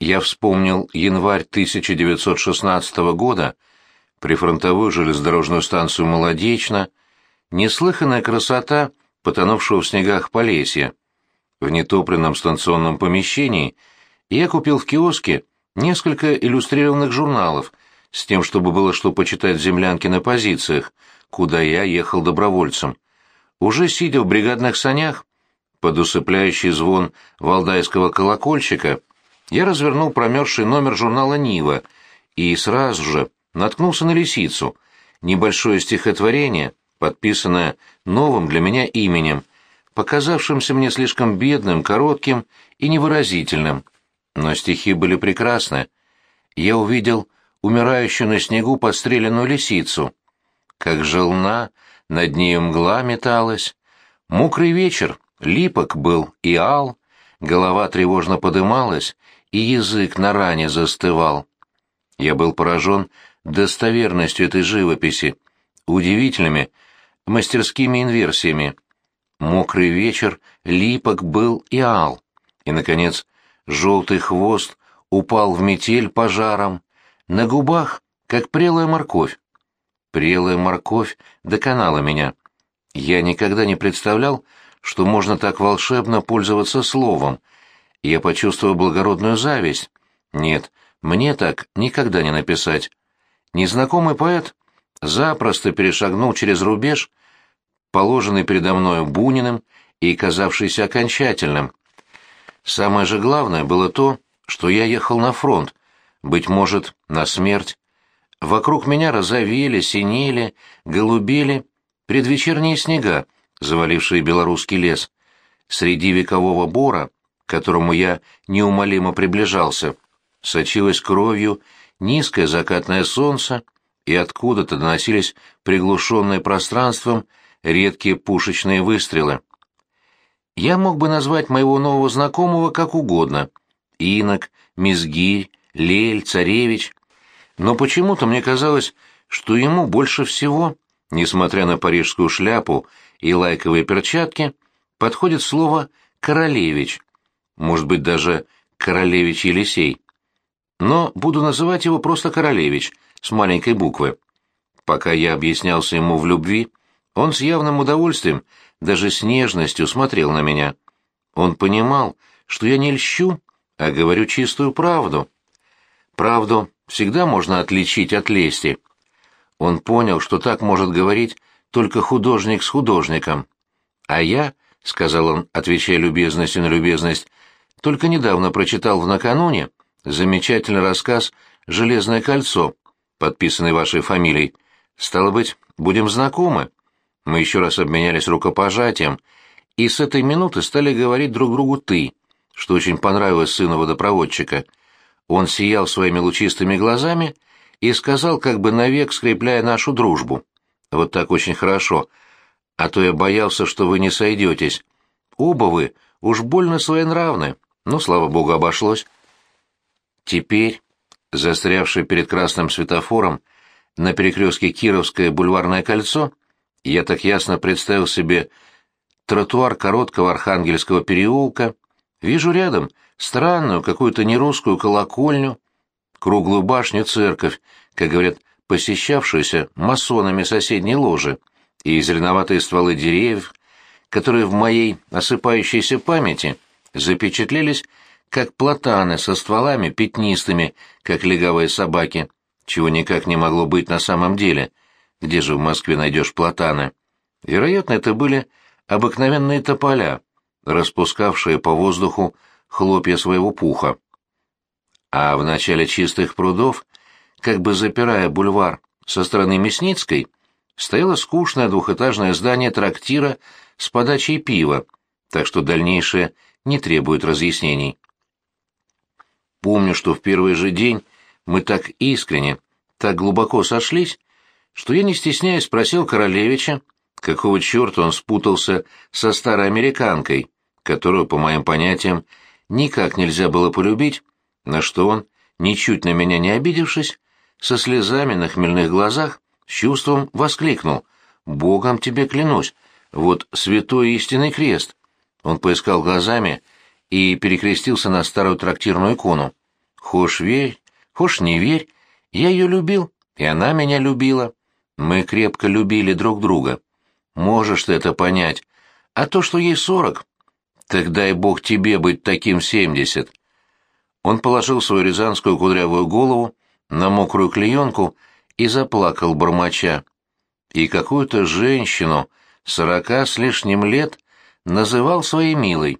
Я вспомнил январь 1916 года, прифронтовую железнодорожную станцию «Молодечно», неслыханная красота потонувшего в снегах Полесья. В нетопленном станционном помещении я купил в киоске несколько иллюстрированных журналов с тем, чтобы было что почитать в землянке на позициях, куда я ехал добровольцем. Уже сидя в бригадных санях, под усыпляющий звон валдайского колокольчика, я развернул промерзший номер журнала «Нива» и сразу же наткнулся на лисицу, небольшое стихотворение, подписанное новым для меня именем, показавшимся мне слишком бедным, коротким и невыразительным. Но стихи были прекрасны. Я увидел умирающую на снегу подстреленную лисицу. Как желна, над нею мгла металась. Мокрый вечер, липок был и ал, голова тревожно подымалась, и язык на ране застывал. Я был поражен достоверностью этой живописи, удивительными, мастерскими инверсиями. Мокрый вечер, липок был и ал. И, наконец, желтый хвост упал в метель пожаром, на губах, как прелая морковь. Прелая морковь доконала меня. Я никогда не представлял, что можно так волшебно пользоваться словом — я почувствовал благородную зависть. Нет, мне так никогда не написать. Незнакомый поэт запросто перешагнул через рубеж, положенный передо мною Буниным и казавшийся окончательным. Самое же главное было то, что я ехал на фронт, быть может, на смерть. Вокруг меня розовели, синели, голубели предвечерние снега, завалившие белорусский лес. Среди векового бора которому я неумолимо приближался, сочилось кровью низкое закатное солнце, и откуда-то доносились приглушенные пространством редкие пушечные выстрелы. Я мог бы назвать моего нового знакомого как угодно — Инок, Мизгирь, Лель, Царевич, но почему-то мне казалось, что ему больше всего, несмотря на парижскую шляпу и лайковые перчатки, подходит слово «королевич», может быть, даже Королевич Елисей. Но буду называть его просто Королевич, с маленькой буквы. Пока я объяснялся ему в любви, он с явным удовольствием, даже с нежностью смотрел на меня. Он понимал, что я не льщу, а говорю чистую правду. Правду всегда можно отличить от лести. Он понял, что так может говорить только художник с художником. А я, — сказал он, отвечая любезностью на любезность, только недавно прочитал в накануне замечательный рассказ «Железное кольцо», подписанный вашей фамилией. Стало быть, будем знакомы. Мы еще раз обменялись рукопожатием, и с этой минуты стали говорить друг другу «ты», что очень понравилось сыну водопроводчика. Он сиял своими лучистыми глазами и сказал, как бы навек скрепляя нашу дружбу. «Вот так очень хорошо. А то я боялся, что вы не сойдетесь. Оба вы уж больно своенравны». Ну, слава богу, обошлось. Теперь, застрявший перед красным светофором на перекрестке Кировское бульварное кольцо, я так ясно представил себе тротуар короткого Архангельского переулка, вижу рядом странную какую-то нерусскую колокольню, круглую башню церковь, как говорят, посещавшуюся масонами соседней ложи, и зеленоватые стволы деревьев, которые в моей осыпающейся памяти запечатлелись как платаны со стволами пятнистыми, как легавые собаки, чего никак не могло быть на самом деле. Где же в Москве найдешь платаны? Вероятно, это были обыкновенные тополя, распускавшие по воздуху хлопья своего пуха. А в начале чистых прудов, как бы запирая бульвар со стороны Мясницкой, стояло скучное двухэтажное здание трактира с подачей пива, так что дальнейшее не требует разъяснений. Помню, что в первый же день мы так искренне, так глубоко сошлись, что я, не стесняясь, спросил Королевича, какого черта он спутался со старой американкой, которую, по моим понятиям, никак нельзя было полюбить, на что он, ничуть на меня не обидевшись, со слезами на хмельных глазах, с чувством воскликнул «Богом тебе клянусь, вот святой истинный крест, он поискал глазами и перекрестился на старую трактирную икону. Хошь верь, хошь не верь, я ее любил, и она меня любила. Мы крепко любили друг друга. Можешь ты это понять. А то, что ей сорок, так дай бог тебе быть таким семьдесят. Он положил свою рязанскую кудрявую голову на мокрую клеенку и заплакал бормоча. И какую-то женщину сорока с лишним лет называл своей милой.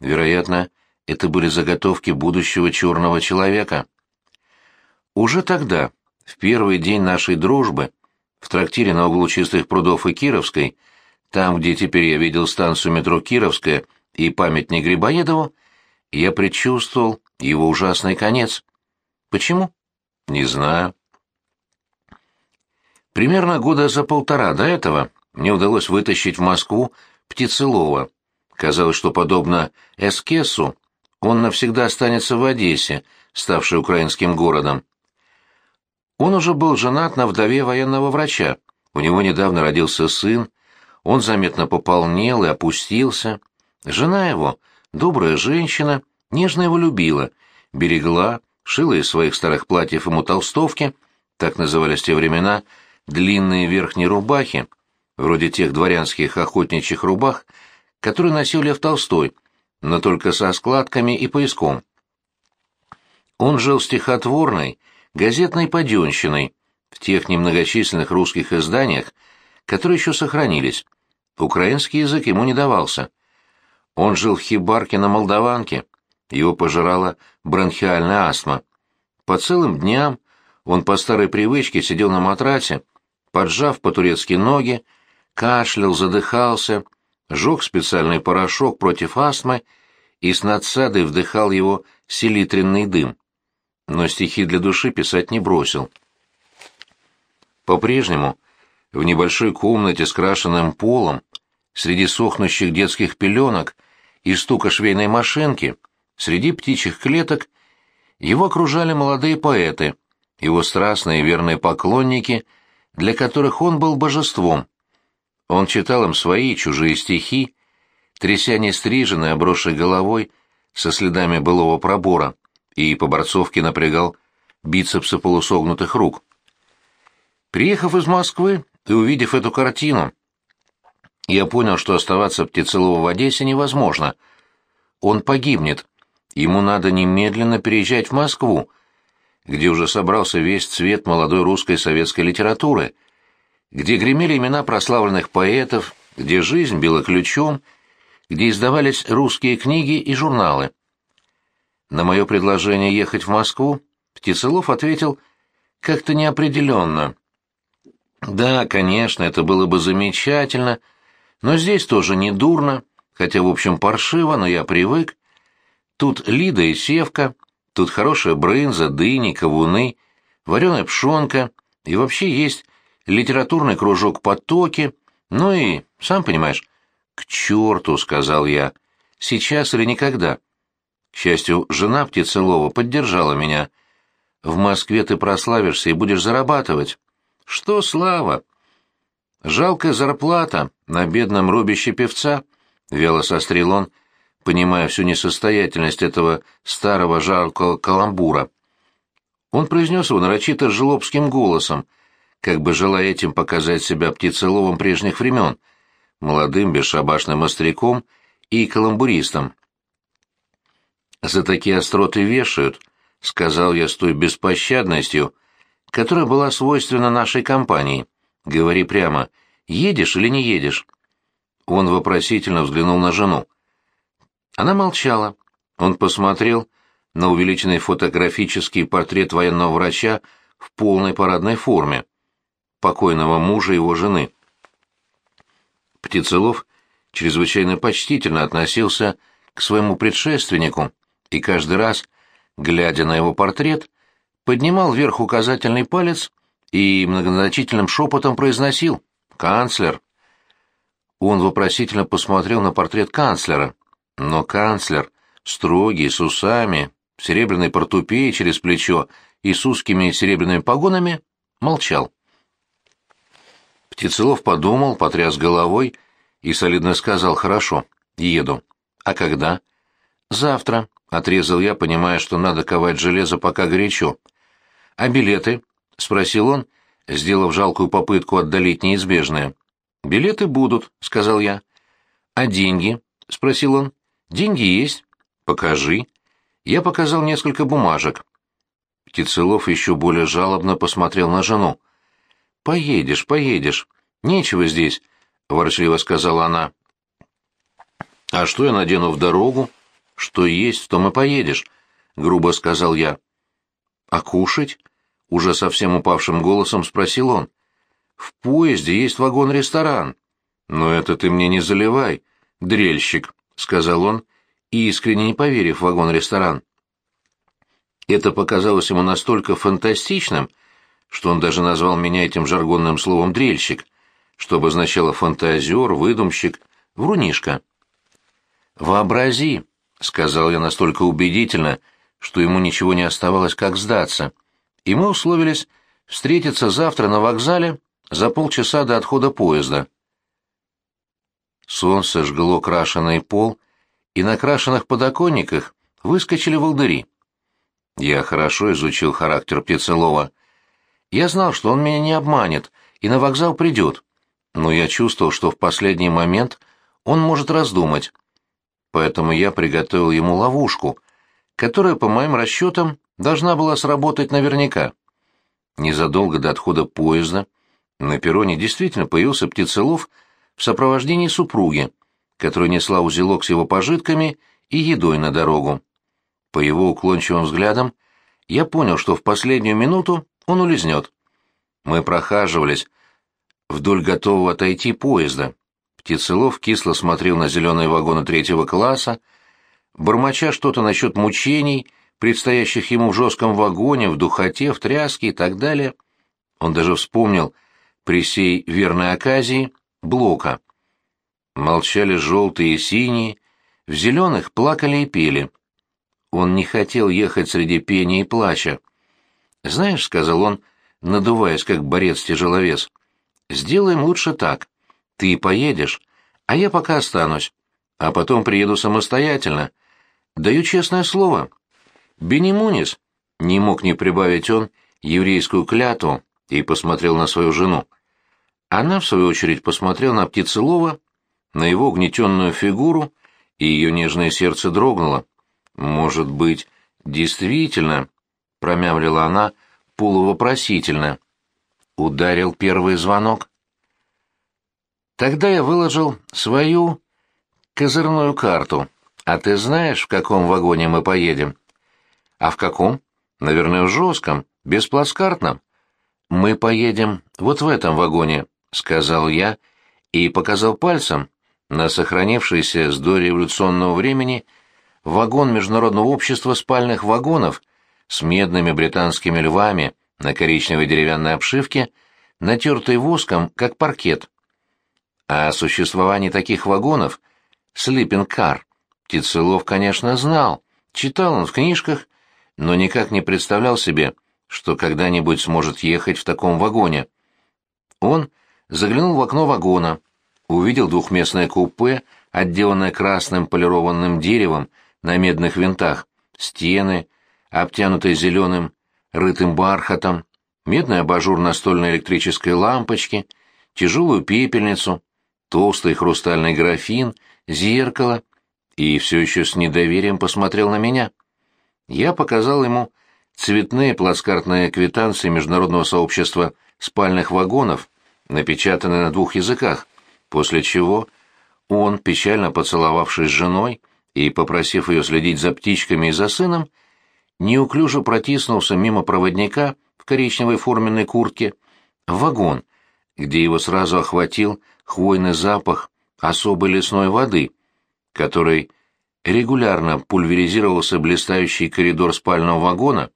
Вероятно, это были заготовки будущего черного человека. Уже тогда, в первый день нашей дружбы, в трактире на углу Чистых прудов и Кировской, там, где теперь я видел станцию метро Кировская и памятник Грибоедову, я предчувствовал его ужасный конец. Почему? Не знаю. Примерно года за полтора до этого мне удалось вытащить в Москву Птицелова. Казалось, что, подобно Эскесу, он навсегда останется в Одессе, ставшей украинским городом. Он уже был женат на вдове военного врача, у него недавно родился сын, он заметно пополнел и опустился. Жена его, добрая женщина, нежно его любила, берегла, шила из своих старых платьев ему толстовки, так назывались те времена, длинные верхние рубахи, вроде тех дворянских охотничьих рубах, которые носил Лев Толстой, но только со складками и пояском. Он жил стихотворной, газетной паденщиной в тех немногочисленных русских изданиях, которые еще сохранились. Украинский язык ему не давался. Он жил в хибарке на Молдаванке, его пожирала бронхиальная астма. По целым дням он по старой привычке сидел на матрасе, поджав по-турецки ноги, кашлял, задыхался, жег специальный порошок против астмы и с надсадой вдыхал его селитренный дым. Но стихи для души писать не бросил. По-прежнему в небольшой комнате с крашенным полом, среди сохнущих детских пеленок и стука швейной машинки, среди птичьих клеток, его окружали молодые поэты, его страстные верные поклонники, для которых он был божеством. Он читал им свои чужие стихи, тряся нестриженной, обросшей головой, со следами былого пробора, и по-борцовски напрягал бицепсы полусогнутых рук. Приехав из Москвы и увидев эту картину, я понял, что оставаться Птицелова в Одессе невозможно. Он погибнет. Ему надо немедленно переезжать в Москву, где уже собрался весь цвет молодой русской советской литературы, где гремели имена прославленных поэтов, где жизнь била ключом, где издавались русские книги и журналы. На мое предложение ехать в Москву Птицелов ответил как-то неопределенно. «Да, конечно, это было бы замечательно, но здесь тоже не дурно, хотя, в общем, паршиво, но я привык. Тут Лида и Севка, тут хорошая брынза, дыни, кавуны, вареная пшенка, и вообще есть литературный кружок потоки, ну и, сам понимаешь, «К черту!» — сказал я. «Сейчас или никогда?» К счастью, жена Птицелова поддержала меня. «В Москве ты прославишься и будешь зарабатывать». «Что слава?» «Жалкая зарплата на бедном рубище певца», — вяло сострил он, понимая всю несостоятельность этого старого жалкого каламбура. Он произнес его нарочито жлобским голосом, как бы желая этим показать себя птицеловым прежних времен — молодым бесшабашным остряком и каламбуристом. «За такие остроты вешают», — сказал я с той беспощадностью, которая была свойственна нашей компании. «Говори прямо, едешь или не едешь?» Он вопросительно взглянул на жену. Она молчала. Он посмотрел на увеличенный фотографический портрет военного врача в полной парадной форме, покойного мужа его жены. Птицелов чрезвычайно почтительно относился к своему предшественнику и каждый раз, глядя на его портрет, поднимал вверх указательный палец и многозначительным шепотом произносил «Канцлер». Он вопросительно посмотрел на портрет канцлера, но канцлер, строгий, с усами, серебряной портупеей через плечо и с узкими серебряными погонами, молчал. Птицелов подумал, потряс головой и солидно сказал «Хорошо, еду». «А когда?» «Завтра», — отрезал я, понимая, что надо ковать железо, пока горячо. «А билеты?» — спросил он, сделав жалкую попытку отдалить неизбежное. «Билеты будут», — сказал я. «А деньги?» — спросил он. «Деньги есть». «Покажи». Я показал несколько бумажек. Птицелов еще более жалобно посмотрел на жену. «Поедешь, поедешь. Нечего здесь», — ворчливо сказала она. «А что я надену в дорогу?» «Что есть, в том и поедешь», — грубо сказал я. «А кушать?» — уже совсем упавшим голосом спросил он. «В поезде есть вагон-ресторан». «Но это ты мне не заливай, дрельщик», — сказал он, искренне не поверив в вагон-ресторан. Это показалось ему настолько фантастичным, что он даже назвал меня этим жаргонным словом «дрельщик», что обозначало фантазер, выдумщик, врунишка. «Вообрази», — сказал я настолько убедительно, что ему ничего не оставалось, как сдаться. И мы условились встретиться завтра на вокзале за полчаса до отхода поезда. Солнце жгло крашеный пол, и на крашеных подоконниках выскочили волдыри. Я хорошо изучил характер Птицелова. Я знал, что он меня не обманет и на вокзал придет, но я чувствовал, что в последний момент он может раздумать поэтому я приготовил ему ловушку, которая, по моим расчетам, должна была сработать наверняка. Незадолго до отхода поезда на перроне действительно появился птицелов в сопровождении супруги, которая несла узелок с его пожитками и едой на дорогу. По его уклончивым взглядам я понял, что в последнюю минуту он улизнет. Мы прохаживались вдоль готового отойти поезда. Птицелов кисло смотрел на зеленые вагоны третьего класса, бормоча что-то насчет мучений, предстоящих ему в жестком вагоне, в духоте, в тряске и так далее. Он даже вспомнил при сей верной оказии Блока. Молчали желтые и синие, в зеленых плакали и пели. Он не хотел ехать среди пения и плача. «Знаешь», — сказал он, надуваясь, как борец-тяжеловес, — «сделаем лучше так. Ты поедешь, а я пока останусь, а потом приеду самостоятельно. Даю честное слово. Бенемунис, не мог не прибавить он еврейскую клятву и посмотрел на свою жену. Она, в свою очередь, посмотрела на птицелова, на его угнетенную фигуру, и ее нежное сердце дрогнуло. «Может быть, действительно?» — промямлила она полувопросительно. Ударил первый звонок. Тогда я выложил свою козырную карту. А ты знаешь, в каком вагоне мы поедем? А в каком? Наверное, в жестком, бесплацкартном. Мы поедем вот в этом вагоне, сказал я и показал пальцем на сохранившийся с дореволюционного времени вагон Международного общества спальных вагонов с медными британскими львами на коричневой деревянной обшивке, натертой воском, как паркет. О существовании таких вагонов «Слиппинг-кар» Птицелов, конечно, знал, читал он в книжках, но никак не представлял себе, что когда-нибудь сможет ехать в таком вагоне. Он заглянул в окно вагона, увидел двухместное купе, отделанное красным полированным деревом на медных винтах, стены, обтянутые зеленым рытым бархатом, медный абажур настольной электрической лампочки, тяжелую пепельницу, толстый хрустальный графин, зеркало, и все еще с недоверием посмотрел на меня. Я показал ему цветные плацкартные квитанции Международного сообщества спальных вагонов, напечатанные на двух языках, после чего он, печально поцеловавшись с женой и попросив ее следить за птичками и за сыном, неуклюже протиснулся мимо проводника в коричневой форменной куртке в вагон, где его сразу охватил хвойный запах особой лесной воды, который регулярно пульверизировался блистающий коридор спального вагона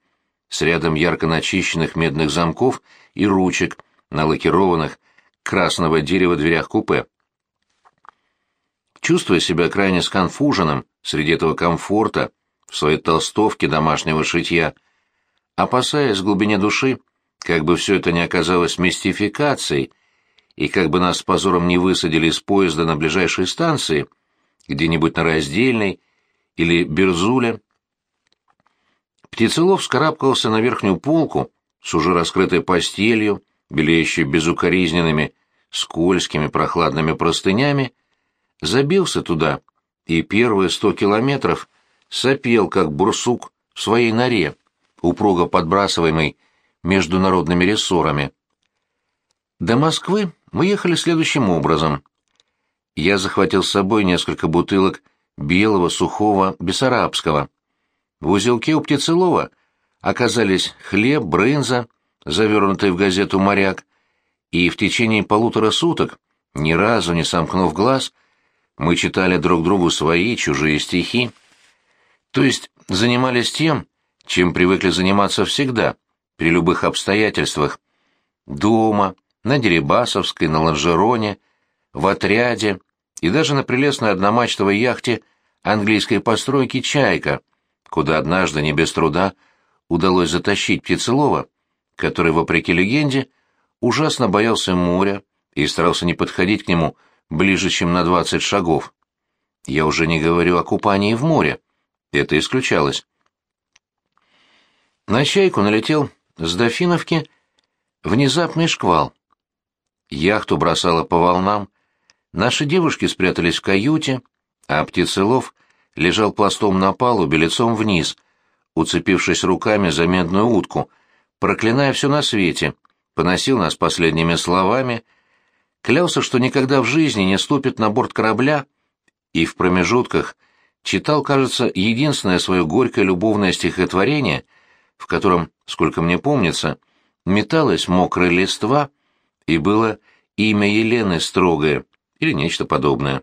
с рядом ярко начищенных медных замков и ручек на лакированных красного дерева дверях купе. Чувствуя себя крайне сконфуженным среди этого комфорта, в своей толстовке домашнего шитья, опасаясь в глубине души, как бы все это не оказалось мистификацией, и как бы нас с позором не высадили из поезда на ближайшей станции, где-нибудь на раздельной, или Берзуля. Птицелов вскарабкался на верхнюю полку с уже раскрытой постелью, белеющей безукоризненными, скользкими прохладными простынями, забился туда и первые сто километров сопел, как бурсук в своей норе, упруго подбрасываемый международными рессорами. До Москвы мы ехали следующим образом. Я захватил с собой несколько бутылок белого сухого бессарабского. В узелке у Птицелова оказались хлеб, брынза, завернутый в газету «Моряк», и в течение полутора суток, ни разу не сомкнув глаз, мы читали друг другу свои чужие стихи. То есть занимались тем, чем привыкли заниматься всегда, при любых обстоятельствах. Дома, на Дерибасовской, на Ланжероне, в отряде и даже на прелестной одномачтовой яхте английской постройки «Чайка», куда однажды не без труда удалось затащить Птицелова, который, вопреки легенде, ужасно боялся моря и старался не подходить к нему ближе, чем на двадцать шагов. Я уже не говорю о купании в море. Это исключалось. На «Чайку» налетел с Дофиновки внезапный шквал. Яхту бросало по волнам, наши девушки спрятались в каюте, а Птицелов лежал пластом на палубе лицом вниз, уцепившись руками за медную утку, проклиная все на свете, поносил нас последними словами, клялся, что никогда в жизни не ступит на борт корабля, и в промежутках читал, кажется, единственное свое горькое любовное стихотворение, в котором, сколько мне помнится, металась мокрая листва, и было имя Елены строгое или нечто подобное.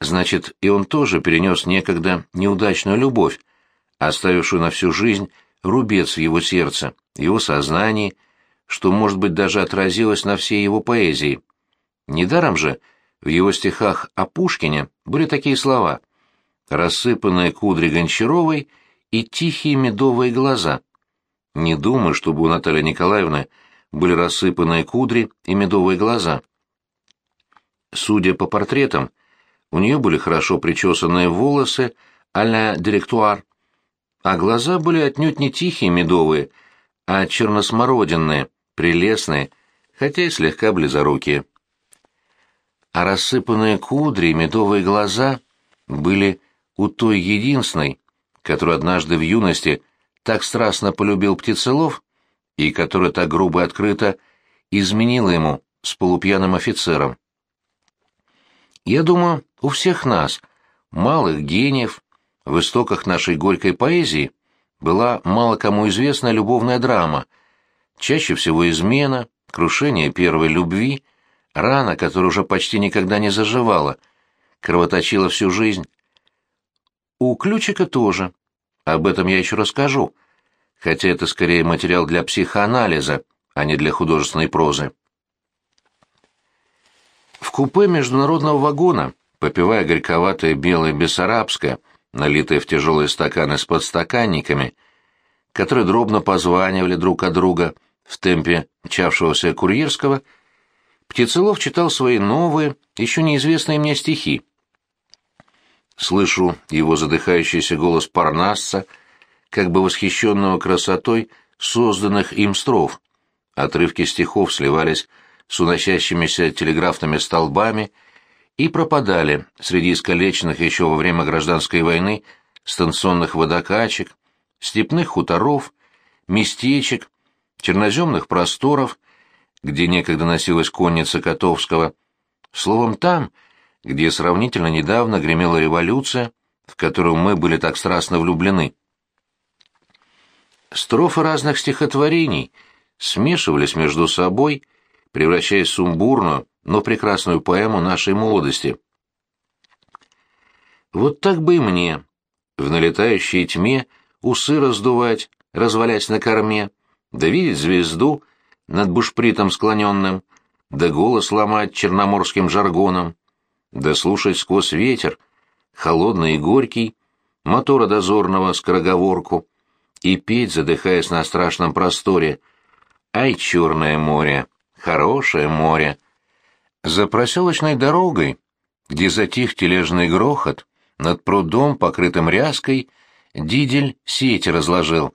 Значит, и он тоже перенес некогда неудачную любовь, оставившую на всю жизнь рубец в его сердце, его сознании, что, может быть, даже отразилось на всей его поэзии. Недаром же в его стихах о Пушкине были такие слова «рассыпанные кудри Гончаровой» и «тихие медовые глаза». Не думаю, чтобы у Натальи Николаевны были рассыпанные кудри и медовые глаза. Судя по портретам, у нее были хорошо причесанные волосы а-ля директуар, а глаза были отнюдь не тихие медовые, а черносмородинные, прелестные, хотя и слегка близорукие. А рассыпанные кудри и медовые глаза были у той единственной, которую однажды в юности так страстно полюбил Птицелов и которая так грубо и открыто изменила ему с полупьяным офицером. Я думаю, у всех нас, малых гениев, в истоках нашей горькой поэзии была мало кому известная любовная драма, чаще всего измена, крушение первой любви, рана, которая уже почти никогда не заживала, кровоточила всю жизнь. У Ключика тоже. Об этом я еще расскажу, хотя это скорее материал для психоанализа, а не для художественной прозы. В купе международного вагона, попивая горьковатое белое бессарабское, налитое в тяжелые стаканы с подстаканниками, которые дробно позванивали друг от друга в темпе мчавшегося курьерского, Птицелов читал свои новые, еще неизвестные мне стихи. Слышу его задыхающийся голос парнасца, как бы восхищенного красотой созданных им стров. Отрывки стихов сливались с уносящимися телеграфными столбами и пропадали среди искалеченных еще во время гражданской войны станционных водокачек, степных хуторов, местечек, черноземных просторов, где некогда носилась конница Котовского, словом, там, где сравнительно недавно гремела революция, в которую мы были так страстно влюблены. Строфы разных стихотворений смешивались между собой, превращаясь в сумбурную, но прекрасную поэму нашей молодости. Вот так бы и мне, в налетающей тьме, усы раздувать, развалясь на корме, да видеть звезду над бушпритом склоненным, да голос ломать черноморским жаргоном, да слушать сквозь ветер, холодный и горький, мотора дозорного скороговорку, и петь, задыхаясь на страшном просторе. Ай, черное море! хорошее море. За проселочной дорогой, где затих тележный грохот, над прудом, покрытым ряской, Дидель сети разложил.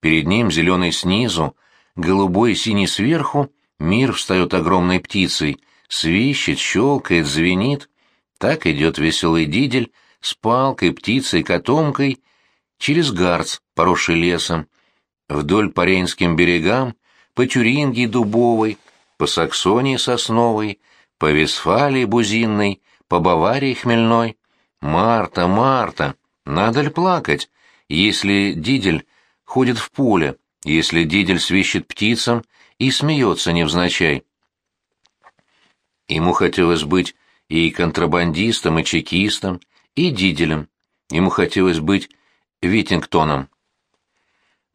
Перед ним, зеленый снизу, голубой и синий сверху, мир встает огромной птицей, свищет, щелкает, звенит. Так идет веселый Дидель с палкой, птицей, котомкой, через Гарц, поросший лесом, вдоль по Рейнским берегам, по Тюрингии дубовой, по Саксонии сосновой, по Висфалии бузинной, по Баварии хмельной. Марта, Марта, надо ли плакать, если Дидель ходит в поле, если Дидель свищет птицам и смеется невзначай? Ему хотелось быть и контрабандистом, и чекистом, и Диделем. Ему хотелось быть Витингтоном.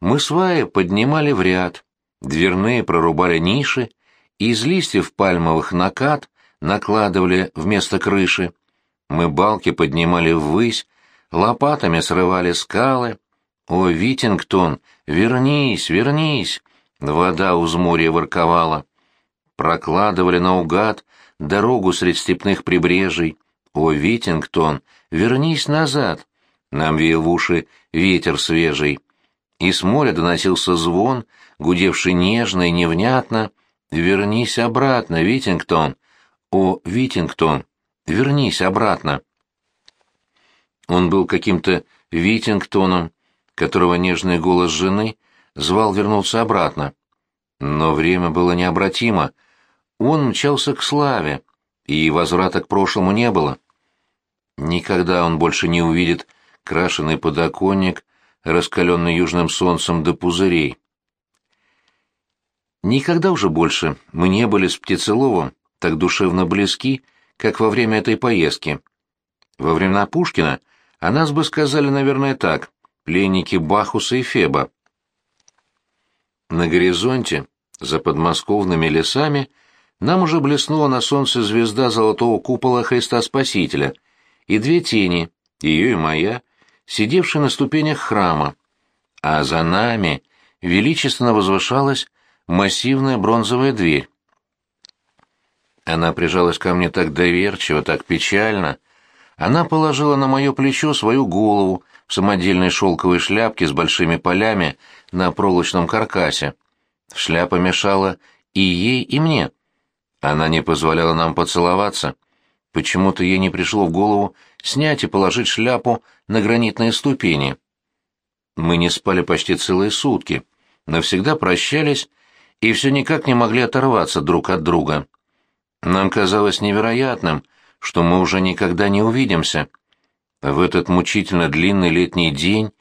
Мы сваи поднимали в ряд, дверные прорубали ниши, и из листьев пальмовых накат накладывали вместо крыши. Мы балки поднимали ввысь, лопатами срывали скалы. О, Витингтон, вернись, вернись! Вода у зморья ворковала. Прокладывали наугад дорогу средь степных прибрежей. О, Витингтон, вернись назад! Нам веял в уши ветер свежий. И с моря доносился звон, гудевший нежно и невнятно. «Вернись обратно, Витингтон! О, Витингтон, вернись обратно!» Он был каким-то Витингтоном, которого нежный голос жены звал вернуться обратно. Но время было необратимо. Он мчался к славе, и возврата к прошлому не было. Никогда он больше не увидит крашеный подоконник, раскаленный южным солнцем до пузырей. Никогда уже больше мы не были с Птицеловым так душевно близки, как во время этой поездки. Во времена Пушкина о нас бы сказали, наверное, так — пленники Бахуса и Феба. На горизонте, за подмосковными лесами, нам уже блеснула на солнце звезда золотого купола Христа Спасителя и две тени, ее и моя, сидевшие на ступенях храма, а за нами величественно возвышалась массивная бронзовая дверь. Она прижалась ко мне так доверчиво, так печально. Она положила на мое плечо свою голову в самодельной шелковой шляпке с большими полями на проволочном каркасе. Шляпа мешала и ей, и мне. Она не позволяла нам поцеловаться. Почему-то ей не пришло в голову снять и положить шляпу на гранитные ступени. Мы не спали почти целые сутки, навсегда прощались и все никак не могли оторваться друг от друга. Нам казалось невероятным, что мы уже никогда не увидимся. В этот мучительно длинный летний день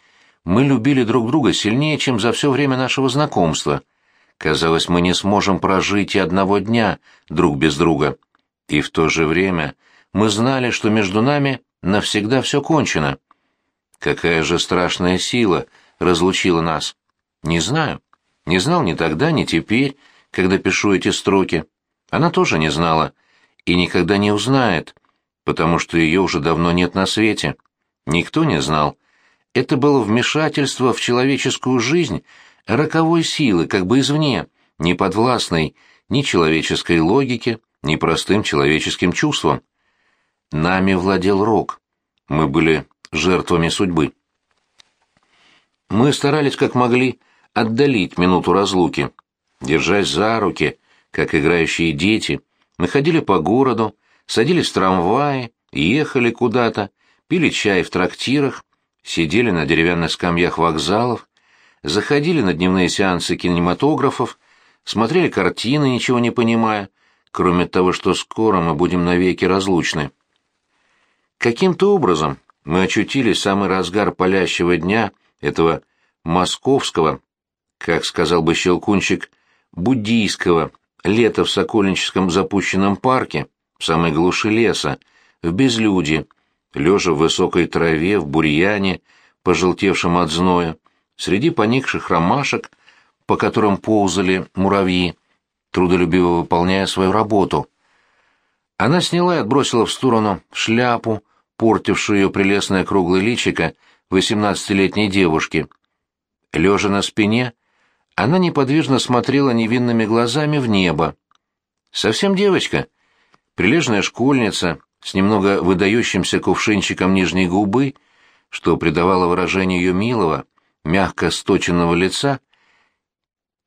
мы любили друг друга сильнее, чем за все время нашего знакомства. Казалось, мы не сможем прожить и одного дня друг без друга. И в то же время мы знали, что между нами навсегда все кончено. Какая же страшная сила разлучила нас? Не знаю. Не знал ни тогда, ни теперь, когда пишу эти строки. Она тоже не знала и никогда не узнает, потому что ее уже давно нет на свете. Никто не знал. Это было вмешательство в человеческую жизнь роковой силы, как бы извне, не подвластной ни человеческой логике, ни простым человеческим чувствам. Нами владел рок. Мы были жертвами судьбы. Мы старались как могли отдалить минуту разлуки. Держась за руки, как играющие дети, мы ходили по городу, садились в трамваи, ехали куда-то, пили чай в трактирах, сидели на деревянных скамьях вокзалов, заходили на дневные сеансы кинематографов, смотрели картины, ничего не понимая, кроме того, что скоро мы будем навеки разлучны. Каким-то образом мы очутились самый разгар палящего дня этого московского, как сказал бы Щелкунчик, буддийского лета в Сокольническом запущенном парке, в самой глуши леса, в безлюдье, лежа в высокой траве, в бурьяне, пожелтевшем от зноя, среди поникших ромашек, по которым ползали муравьи, трудолюбиво выполняя свою работу. Она сняла и отбросила в сторону шляпу, портившую ее прелестное круглое личико восемнадцатилетней девушки. Лежа на спине, она неподвижно смотрела невинными глазами в небо. Совсем девочка, прилежная школьница, с немного выдающимся кувшинчиком нижней губы, что придавало выражению ее милого, мягко сточенного лица,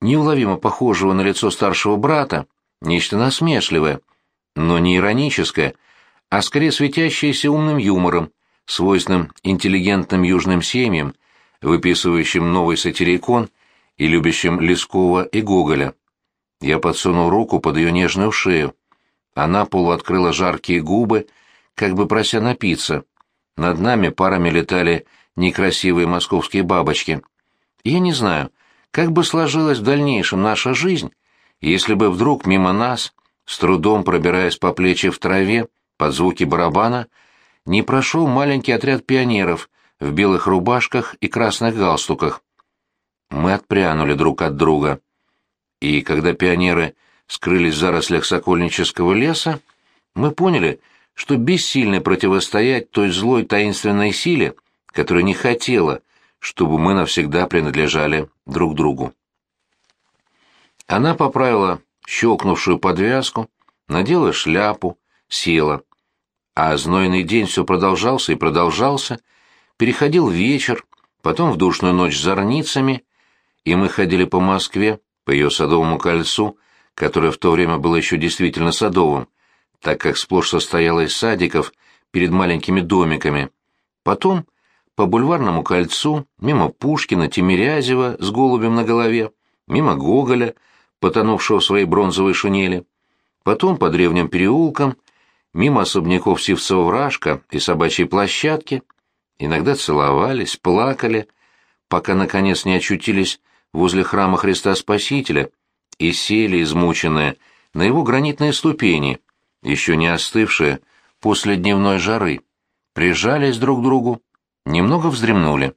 неуловимо похожего на лицо старшего брата, нечто насмешливое, но не ироническое, а скорее светящееся умным юмором, свойственным интеллигентным южным семьям, выписывающим новый сатирикон и любящим Лескова и Гоголя. Я подсунул руку под ее нежную шею. Она полуоткрыла жаркие губы, как бы прося напиться. Над нами парами летали некрасивые московские бабочки. Я не знаю, как бы сложилась в дальнейшем наша жизнь, если бы вдруг мимо нас, с трудом пробираясь по плечи в траве, под звуки барабана, не прошел маленький отряд пионеров в белых рубашках и красных галстуках. Мы отпрянули друг от друга. И когда пионеры скрылись в зарослях сокольнического леса, мы поняли, что бессильны противостоять той злой таинственной силе, которая не хотела, чтобы мы навсегда принадлежали друг другу. Она поправила щелкнувшую подвязку, надела шляпу, села. А знойный день все продолжался и продолжался, переходил вечер, потом в душную ночь с зорницами, и мы ходили по Москве, по ее садовому кольцу, которое в то время было еще действительно садовым, так как сплошь состояло из садиков перед маленькими домиками. Потом по бульварному кольцу, мимо Пушкина, Тимирязева с голубем на голове, мимо Гоголя, потонувшего в своей бронзовой шинели, потом по древним переулкам, мимо особняков Сивцева-Вражка и собачьей площадки, иногда целовались, плакали, пока, наконец, не очутились возле храма Христа Спасителя и сели, измученные, на его гранитные ступени, еще не остывшие после дневной жары, прижались друг к другу, немного вздремнули.